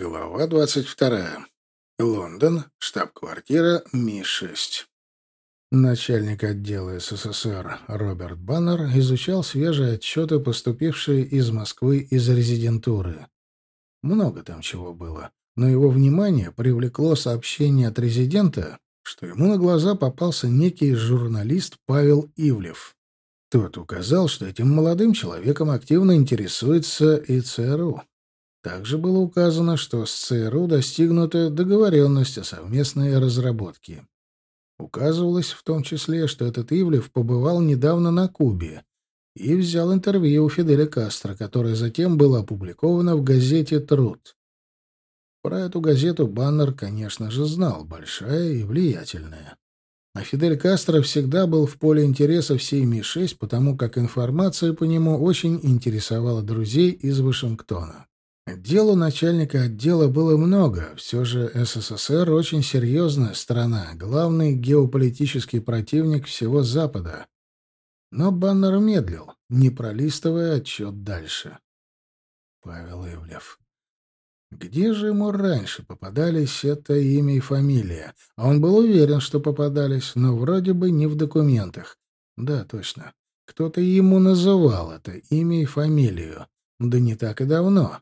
Глава 22. Лондон, штаб-квартира Ми-6. Начальник отдела СССР Роберт Баннер изучал свежие отчеты, поступившие из Москвы из резидентуры. Много там чего было, но его внимание привлекло сообщение от резидента, что ему на глаза попался некий журналист Павел Ивлев. Тот указал, что этим молодым человеком активно интересуется и ЦРУ. Также было указано, что с ЦРУ достигнута договоренность о совместной разработке. Указывалось в том числе, что этот Ивлев побывал недавно на Кубе и взял интервью у Фиделя Кастро, которое затем было опубликовано в газете «Труд». Про эту газету Баннер, конечно же, знал, большая и влиятельная. А Фидель Кастро всегда был в поле интереса всей Ми-6, потому как информация по нему очень интересовала друзей из Вашингтона. Делу начальника отдела было много, все же СССР очень серьезная страна, главный геополитический противник всего Запада. Но Баннер медлил, не пролистывая отчет дальше. Павел Ивлев. Где же ему раньше попадались это имя и фамилия? А он был уверен, что попадались, но вроде бы не в документах. Да, точно. Кто-то ему называл это имя и фамилию. Да не так и давно.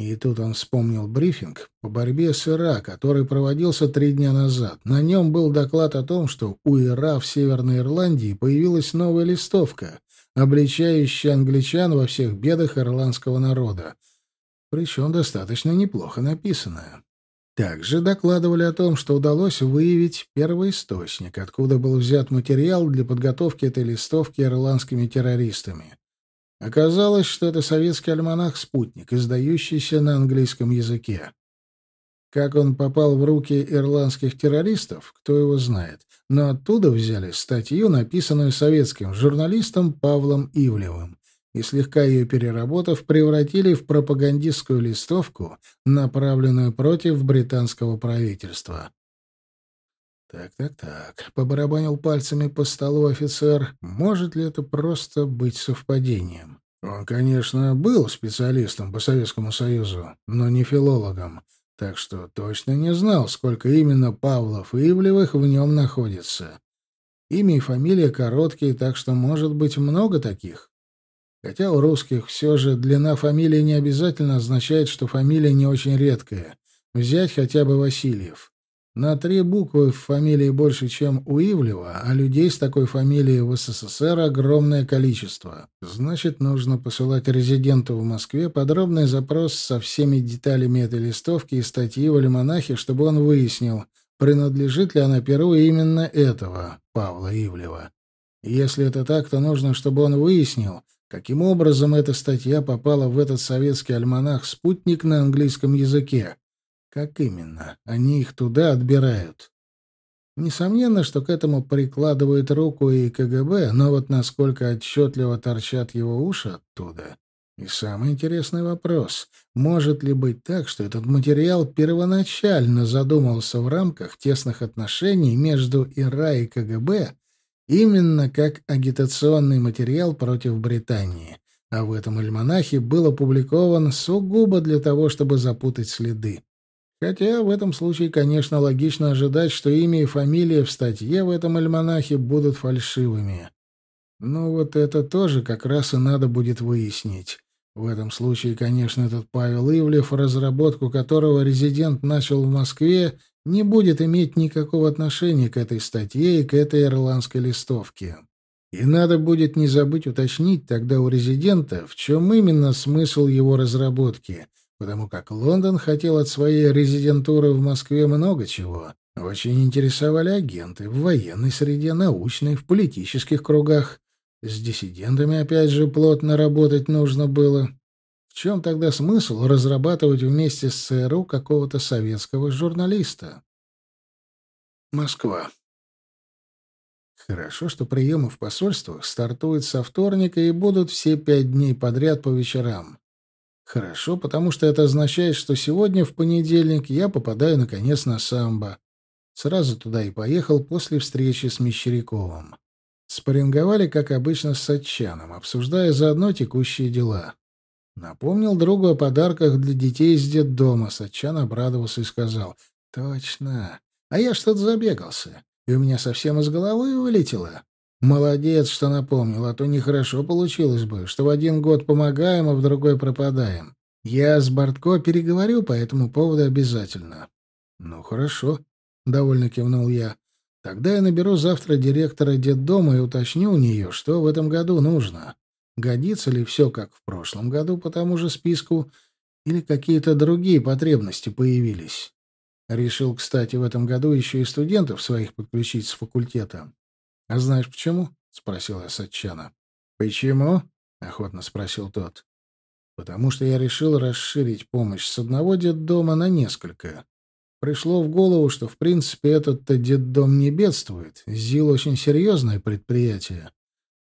И тут он вспомнил брифинг по борьбе с ИРА, который проводился три дня назад. На нем был доклад о том, что у ИРА в Северной Ирландии появилась новая листовка, обличающая англичан во всех бедах ирландского народа. Причем достаточно неплохо написанная. Также докладывали о том, что удалось выявить первоисточник, откуда был взят материал для подготовки этой листовки ирландскими террористами. Оказалось, что это советский альманах-спутник, издающийся на английском языке. Как он попал в руки ирландских террористов, кто его знает. Но оттуда взяли статью, написанную советским журналистом Павлом Ивлевым, и, слегка ее переработав, превратили в пропагандистскую листовку, направленную против британского правительства. «Так, так, так», — побарабанил пальцами по столу офицер. «Может ли это просто быть совпадением?» Он, конечно, был специалистом по Советскому Союзу, но не филологом, так что точно не знал, сколько именно Павлов и Ивлевых в нем находится. Имя и фамилия короткие, так что может быть много таких. Хотя у русских все же длина фамилии не обязательно означает, что фамилия не очень редкая. Взять хотя бы Васильев. На три буквы в фамилии больше, чем у Ивлева, а людей с такой фамилией в СССР огромное количество. Значит, нужно посылать резиденту в Москве подробный запрос со всеми деталями этой листовки и статьи в альманахе, чтобы он выяснил, принадлежит ли она перу именно этого, Павла Ивлева. Если это так, то нужно, чтобы он выяснил, каким образом эта статья попала в этот советский альманах «Спутник» на английском языке как именно? Они их туда отбирают. Несомненно, что к этому прикладывает руку и КГБ, но вот насколько отчетливо торчат его уши оттуда. И самый интересный вопрос, может ли быть так, что этот материал первоначально задумался в рамках тесных отношений между ИРА и КГБ именно как агитационный материал против Британии, а в этом альманахе был опубликован сугубо для того, чтобы запутать следы. Хотя в этом случае, конечно, логично ожидать, что имя и фамилия в статье в этом альманахе будут фальшивыми. Но вот это тоже как раз и надо будет выяснить. В этом случае, конечно, этот Павел Ивлев, разработку которого резидент начал в Москве, не будет иметь никакого отношения к этой статье и к этой ирландской листовке. И надо будет не забыть уточнить тогда у резидента, в чем именно смысл его разработки — потому как Лондон хотел от своей резидентуры в Москве много чего. Очень интересовали агенты в военной среде, научной, в политических кругах. С диссидентами, опять же, плотно работать нужно было. В чем тогда смысл разрабатывать вместе с ЦРУ какого-то советского журналиста? Москва. Хорошо, что приемы в посольствах стартуют со вторника и будут все пять дней подряд по вечерам. Хорошо, потому что это означает, что сегодня, в понедельник, я попадаю, наконец, на самбо. Сразу туда и поехал после встречи с Мещеряковым. Спарринговали, как обычно, с Сатчаном, обсуждая заодно текущие дела. Напомнил другу о подарках для детей из детдома. Сачан обрадовался и сказал. «Точно. А я что-то забегался, и у меня совсем из головы вылетело. Молодец, что напомнил, а то нехорошо получилось бы, что в один год помогаем, а в другой пропадаем. Я с Бортко переговорю по этому поводу обязательно». «Ну, хорошо», — довольно кивнул я. «Тогда я наберу завтра директора детдома и уточню у нее, что в этом году нужно. Годится ли все, как в прошлом году, по тому же списку, или какие-то другие потребности появились? Решил, кстати, в этом году еще и студентов своих подключить с факультета. «А знаешь почему?» — спросил я Сатчана. «Почему?» — охотно спросил тот. «Потому что я решил расширить помощь с одного детдома на несколько. Пришло в голову, что, в принципе, этот-то детдом не бедствует. ЗИЛ очень серьезное предприятие.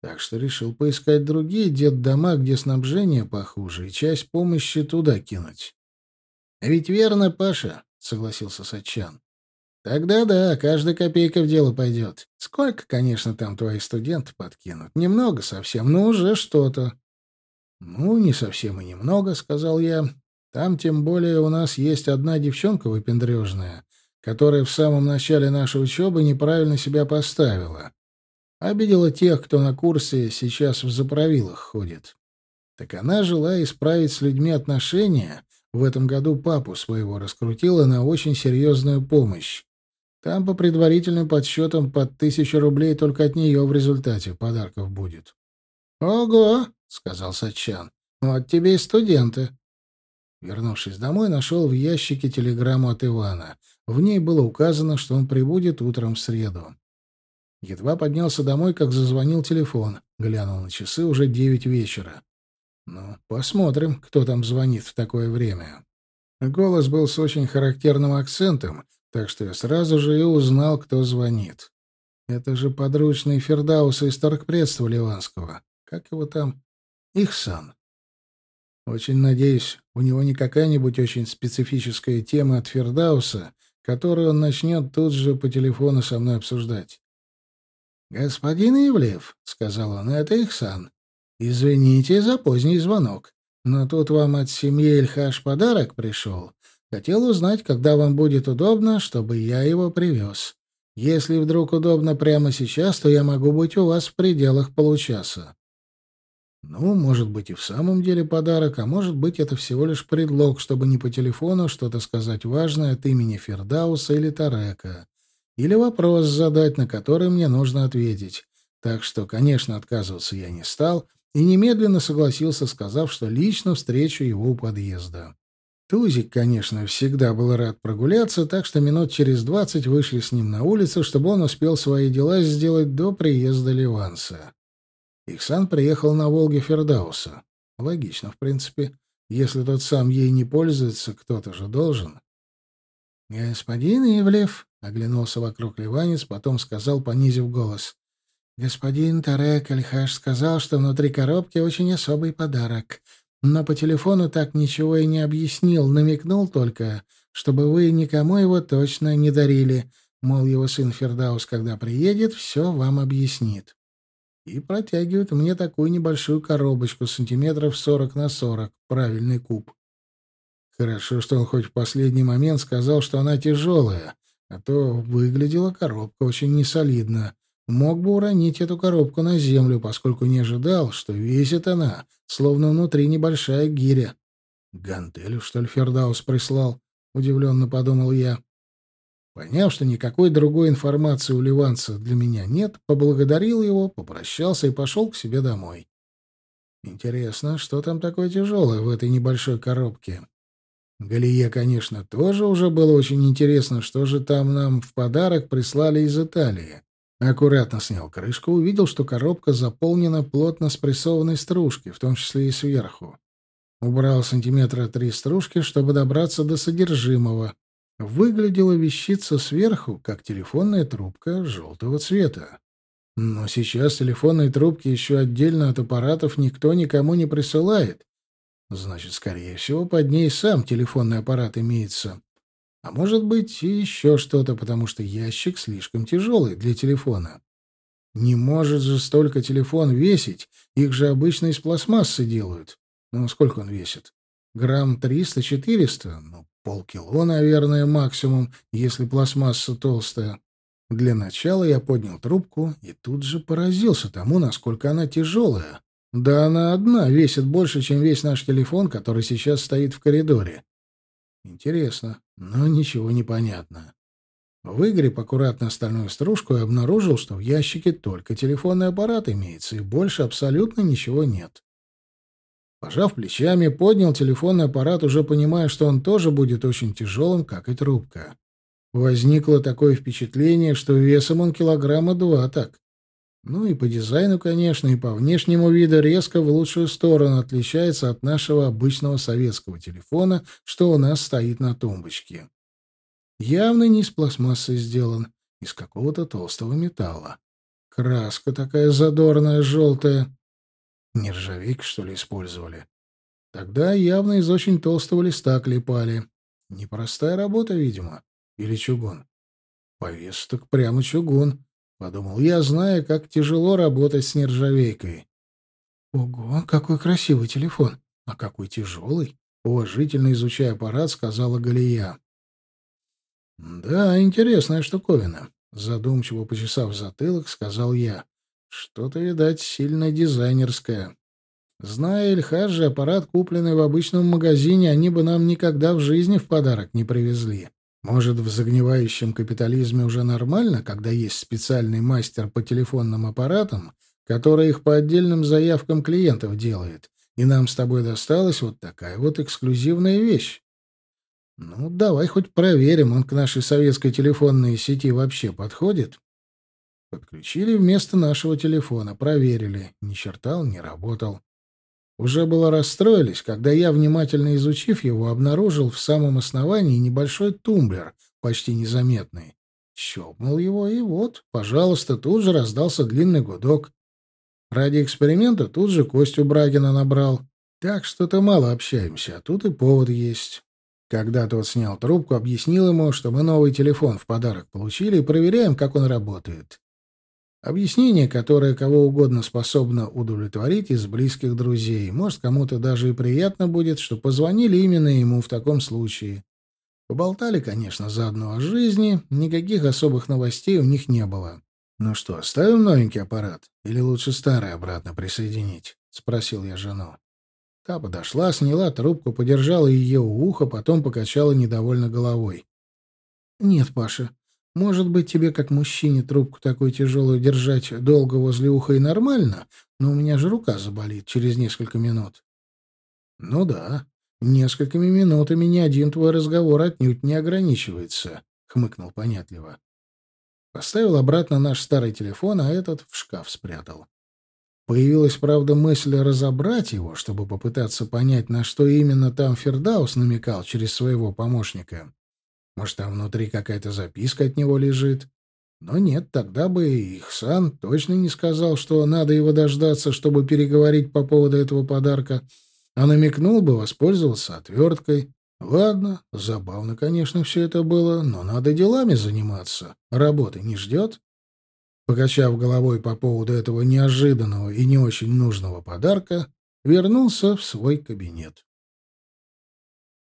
Так что решил поискать другие детдома, где снабжение похуже, и часть помощи туда кинуть. — ведь верно, Паша, — согласился Сачан. — Тогда да, каждая копейка в дело пойдет. Сколько, конечно, там твои студенты подкинут. Немного совсем, но уже что-то. — Ну, не совсем и немного, — сказал я. Там, тем более, у нас есть одна девчонка выпендрежная, которая в самом начале нашей учебы неправильно себя поставила. Обидела тех, кто на курсе сейчас в заправилах ходит. Так она, желая исправить с людьми отношения, в этом году папу своего раскрутила на очень серьезную помощь. Там, по предварительным подсчетам, под тысячу рублей только от нее в результате подарков будет. — Ого! — сказал Сачан. — Вот тебе и студенты. Вернувшись домой, нашел в ящике телеграмму от Ивана. В ней было указано, что он прибудет утром в среду. Едва поднялся домой, как зазвонил телефон. Глянул на часы, уже девять вечера. Ну, посмотрим, кто там звонит в такое время. Голос был с очень характерным акцентом, так что я сразу же и узнал, кто звонит. Это же подручный Фердауса из торгпредства Ливанского. Как его там? Ихсан. Очень надеюсь, у него не какая-нибудь очень специфическая тема от Фердауса, которую он начнет тут же по телефону со мной обсуждать. «Господин Ивлев», — сказал он, — «это Ихсан. Извините за поздний звонок, но тут вам от семьи Эльхаш подарок пришел. Хотел узнать, когда вам будет удобно, чтобы я его привез. Если вдруг удобно прямо сейчас, то я могу быть у вас в пределах получаса». Ну, может быть, и в самом деле подарок, а может быть, это всего лишь предлог, чтобы не по телефону что-то сказать важное от имени Фердауса или Тарека или вопрос задать, на который мне нужно ответить. Так что, конечно, отказываться я не стал и немедленно согласился, сказав, что лично встречу его у подъезда. Тузик, конечно, всегда был рад прогуляться, так что минут через двадцать вышли с ним на улицу, чтобы он успел свои дела сделать до приезда Ливанса. Ихсан приехал на «Волге» Фердауса. Логично, в принципе. Если тот сам ей не пользуется, кто-то же должен. «Господин Ивлев», — оглянулся вокруг Ливанец, потом сказал, понизив голос. «Господин Тарек Альхаш сказал, что внутри коробки очень особый подарок, но по телефону так ничего и не объяснил, намекнул только, чтобы вы никому его точно не дарили, мол, его сын Фердаус, когда приедет, все вам объяснит». И протягивает мне такую небольшую коробочку сантиметров сорок на сорок, правильный куб. Хорошо, что он хоть в последний момент сказал, что она тяжелая, а то выглядела коробка очень несолидно. Мог бы уронить эту коробку на землю, поскольку не ожидал, что весит она, словно внутри небольшая гиря. «Гантелю, что ли, Фердаус прислал?» — удивленно подумал я. Поняв, что никакой другой информации у ливанца для меня нет, поблагодарил его, попрощался и пошел к себе домой. Интересно, что там такое тяжелое в этой небольшой коробке? Галие, конечно, тоже уже было очень интересно, что же там нам в подарок прислали из Италии. Аккуратно снял крышку, увидел, что коробка заполнена плотно спрессованной стружки, в том числе и сверху. Убрал сантиметра три стружки, чтобы добраться до содержимого. Выглядела вещица сверху, как телефонная трубка желтого цвета. Но сейчас телефонные трубки еще отдельно от аппаратов никто никому не присылает. Значит, скорее всего, под ней сам телефонный аппарат имеется. А может быть, и еще что-то, потому что ящик слишком тяжелый для телефона. Не может же столько телефон весить, их же обычно из пластмассы делают. Ну, сколько он весит? Грамм триста-четыреста? Ну, полкило, наверное, максимум, если пластмасса толстая. Для начала я поднял трубку и тут же поразился тому, насколько она тяжелая. Да она одна весит больше, чем весь наш телефон, который сейчас стоит в коридоре. Интересно, но ничего не понятно. Выгреб аккуратно стальную стружку и обнаружил, что в ящике только телефонный аппарат имеется, и больше абсолютно ничего нет. Пожав плечами, поднял телефонный аппарат, уже понимая, что он тоже будет очень тяжелым, как и трубка. Возникло такое впечатление, что весом он килограмма два так. Ну и по дизайну, конечно, и по внешнему виду резко в лучшую сторону отличается от нашего обычного советского телефона, что у нас стоит на тумбочке. Явно не из пластмассы сделан, из какого-то толстого металла. Краска такая задорная, желтая. Нержавейка, что ли, использовали? Тогда явно из очень толстого листа клепали. Непростая работа, видимо. Или чугун? По весу так прямо чугун. Подумал я, зная, как тяжело работать с нержавейкой. Ого, какой красивый телефон. А какой тяжелый. Уважительно изучая аппарат, сказала Галия. «Да, интересная штуковина», — задумчиво почесав затылок, сказал я. «Что-то, видать, сильно дизайнерское. Зная Эльхаджи, аппарат, купленный в обычном магазине, они бы нам никогда в жизни в подарок не привезли. Может, в загнивающем капитализме уже нормально, когда есть специальный мастер по телефонным аппаратам, который их по отдельным заявкам клиентов делает, и нам с тобой досталась вот такая вот эксклюзивная вещь. Ну, давай хоть проверим, он к нашей советской телефонной сети вообще подходит. Подключили вместо нашего телефона, проверили. Ни черта он не работал. Уже было расстроились, когда я, внимательно изучив его, обнаружил в самом основании небольшой тумблер, почти незаметный. Щелкнул его, и вот, пожалуйста, тут же раздался длинный гудок. Ради эксперимента тут же Костю Брагина набрал. Так что-то мало общаемся, а тут и повод есть. Когда тот снял трубку, объяснил ему, что мы новый телефон в подарок получили и проверяем, как он работает. Объяснение, которое кого угодно способно удовлетворить из близких друзей. Может, кому-то даже и приятно будет, что позвонили именно ему в таком случае. Поболтали, конечно, заодно о жизни, никаких особых новостей у них не было. «Ну что, оставим новенький аппарат? Или лучше старый обратно присоединить?» — спросил я жену. Та подошла, сняла трубку, подержала ее у уха, потом покачала недовольно головой. «Нет, Паша, может быть, тебе, как мужчине, трубку такую тяжелую держать долго возле уха и нормально, но у меня же рука заболит через несколько минут. Ну да, несколькими минутами ни один твой разговор отнюдь не ограничивается, хмыкнул понятливо. Поставил обратно наш старый телефон, а этот в шкаф спрятал. Появилась, правда, мысль разобрать его, чтобы попытаться понять, на что именно там Фердаус намекал через своего помощника. Может, там внутри какая-то записка от него лежит? Но нет, тогда бы Ихсан точно не сказал, что надо его дождаться, чтобы переговорить по поводу этого подарка, а намекнул бы воспользоваться отверткой. Ладно, забавно, конечно, все это было, но надо делами заниматься. Работы не ждет. Покачав головой по поводу этого неожиданного и не очень нужного подарка, вернулся в свой кабинет.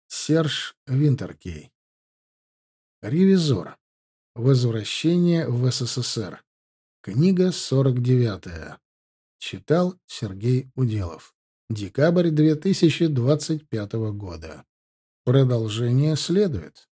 Серж Винтеркей Ревизор. Возвращение в СССР. Книга 49. Читал Сергей Уделов. Декабрь 2025 года. Продолжение следует.